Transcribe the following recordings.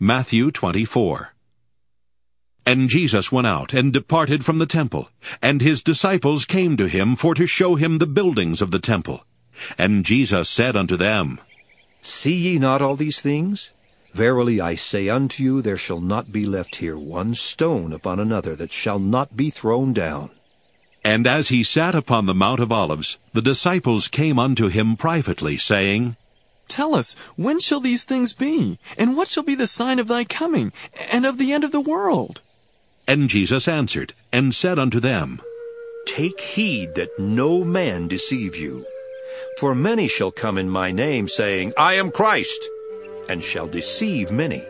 Matthew 24. And Jesus went out and departed from the temple, and his disciples came to him for to show him the buildings of the temple. And Jesus said unto them, See ye not all these things? Verily I say unto you, there shall not be left here one stone upon another that shall not be thrown down. And as he sat upon the Mount of Olives, the disciples came unto him privately, saying, Tell us, when shall these things be? And what shall be the sign of thy coming, and of the end of the world? And Jesus answered, and said unto them, Take heed that no man deceive you. For many shall come in my name, saying, I am Christ, and shall deceive many.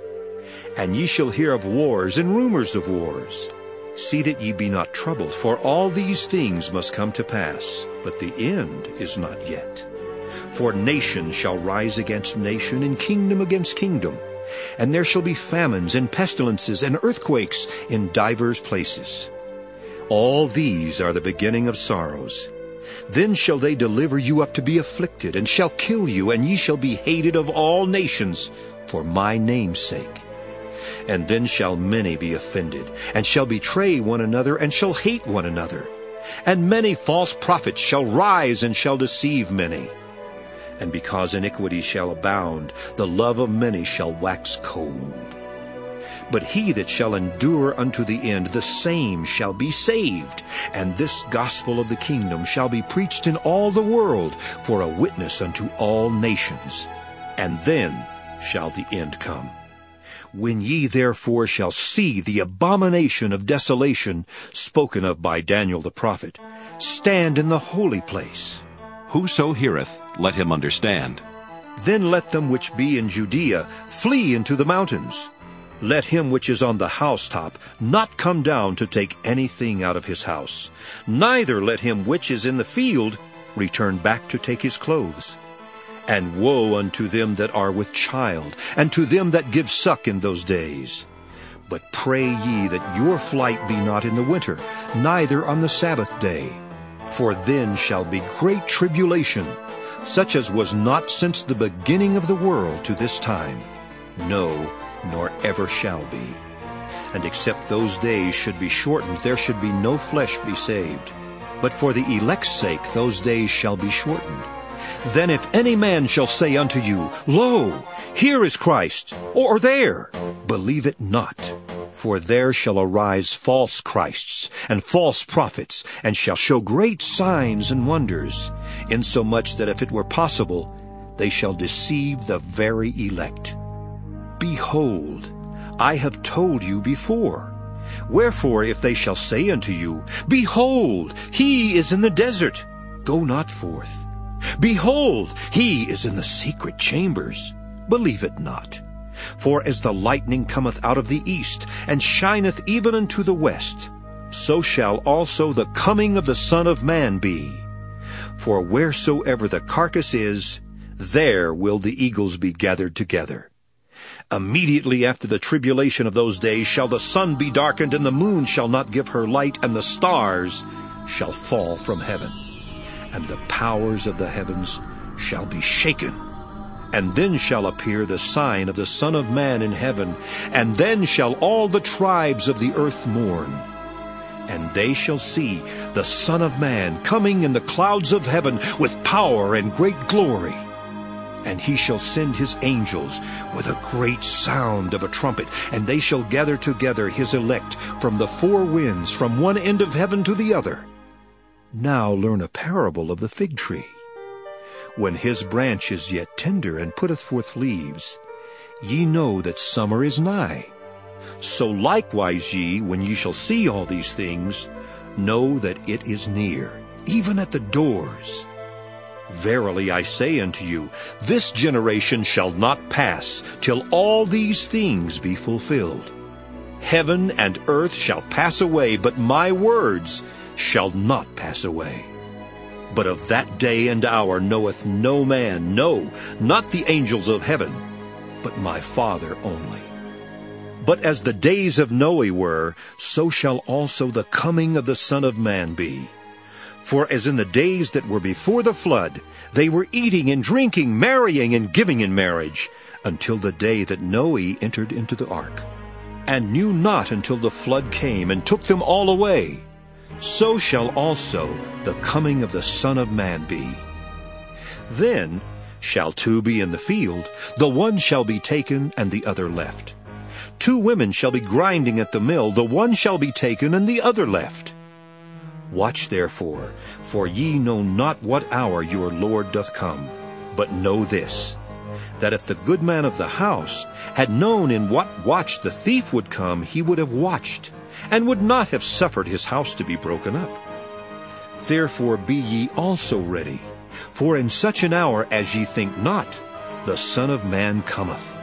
And ye shall hear of wars and rumors of wars. See that ye be not troubled, for all these things must come to pass, but the end is not yet. For nation shall rise against nation, and kingdom against kingdom. And there shall be famines, and pestilences, and earthquakes in divers places. All these are the beginning of sorrows. Then shall they deliver you up to be afflicted, and shall kill you, and ye shall be hated of all nations for my name's sake. And then shall many be offended, and shall betray one another, and shall hate one another. And many false prophets shall rise, and shall deceive many. And because iniquity shall abound, the love of many shall wax cold. But he that shall endure unto the end, the same shall be saved. And this gospel of the kingdom shall be preached in all the world for a witness unto all nations. And then shall the end come. When ye therefore shall see the abomination of desolation spoken of by Daniel the prophet, stand in the holy place. Whoso heareth, let him understand. Then let them which be in Judea flee into the mountains. Let him which is on the housetop not come down to take anything out of his house. Neither let him which is in the field return back to take his clothes. And woe unto them that are with child, and to them that give suck in those days. But pray ye that your flight be not in the winter, neither on the Sabbath day. For then shall be great tribulation, such as was not since the beginning of the world to this time. No, nor ever shall be. And except those days should be shortened, there should be no flesh be saved. But for the elect's sake those days shall be shortened. Then if any man shall say unto you, Lo, here is Christ, or there, believe it not. For there shall arise false Christs and false prophets, and shall show great signs and wonders, insomuch that if it were possible, they shall deceive the very elect. Behold, I have told you before. Wherefore, if they shall say unto you, Behold, he is in the desert, go not forth. Behold, he is in the secret chambers, believe it not. For as the lightning cometh out of the east, and shineth even unto the west, so shall also the coming of the Son of Man be. For wheresoever the carcass is, there will the eagles be gathered together. Immediately after the tribulation of those days shall the sun be darkened, and the moon shall not give her light, and the stars shall fall from heaven, and the powers of the heavens shall be shaken. And then shall appear the sign of the Son of Man in heaven, and then shall all the tribes of the earth mourn. And they shall see the Son of Man coming in the clouds of heaven with power and great glory. And he shall send his angels with a great sound of a trumpet, and they shall gather together his elect from the four winds, from one end of heaven to the other. Now learn a parable of the fig tree. When his branch is yet tender and putteth forth leaves, ye know that summer is nigh. So likewise ye, when ye shall see all these things, know that it is near, even at the doors. Verily I say unto you, this generation shall not pass till all these things be fulfilled. Heaven and earth shall pass away, but my words shall not pass away. But of that day and hour knoweth no man, no, not the angels of heaven, but my Father only. But as the days of Noe were, so shall also the coming of the Son of Man be. For as in the days that were before the flood, they were eating and drinking, marrying and giving in marriage, until the day that Noe entered into the ark, and knew not until the flood came and took them all away. So shall also the coming of the Son of Man be. Then shall two be in the field, the one shall be taken and the other left. Two women shall be grinding at the mill, the one shall be taken and the other left. Watch therefore, for ye know not what hour your Lord doth come. But know this, that if the good man of the house had known in what watch the thief would come, he would have watched, and would not have suffered his house to be broken up. Therefore be ye also ready, for in such an hour as ye think not, the Son of Man cometh.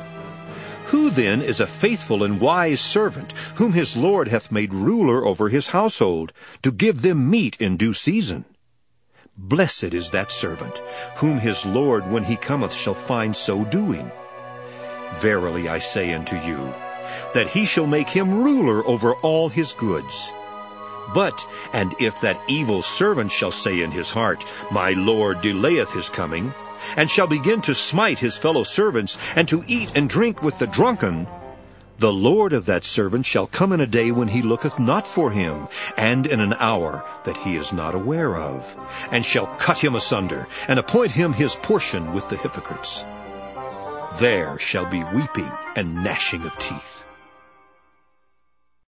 Who then is a faithful and wise servant, whom his Lord hath made ruler over his household, to give them meat in due season? Blessed is that servant, whom his Lord when he cometh shall find so doing. Verily I say unto you, that he shall make him ruler over all his goods. But, and if that evil servant shall say in his heart, My Lord delayeth his coming, and shall begin to smite his fellow servants, and to eat and drink with the drunken, the Lord of that servant shall come in a day when he looketh not for him, and in an hour that he is not aware of, and shall cut him asunder, and appoint him his portion with the hypocrites. There shall be weeping and gnashing of teeth.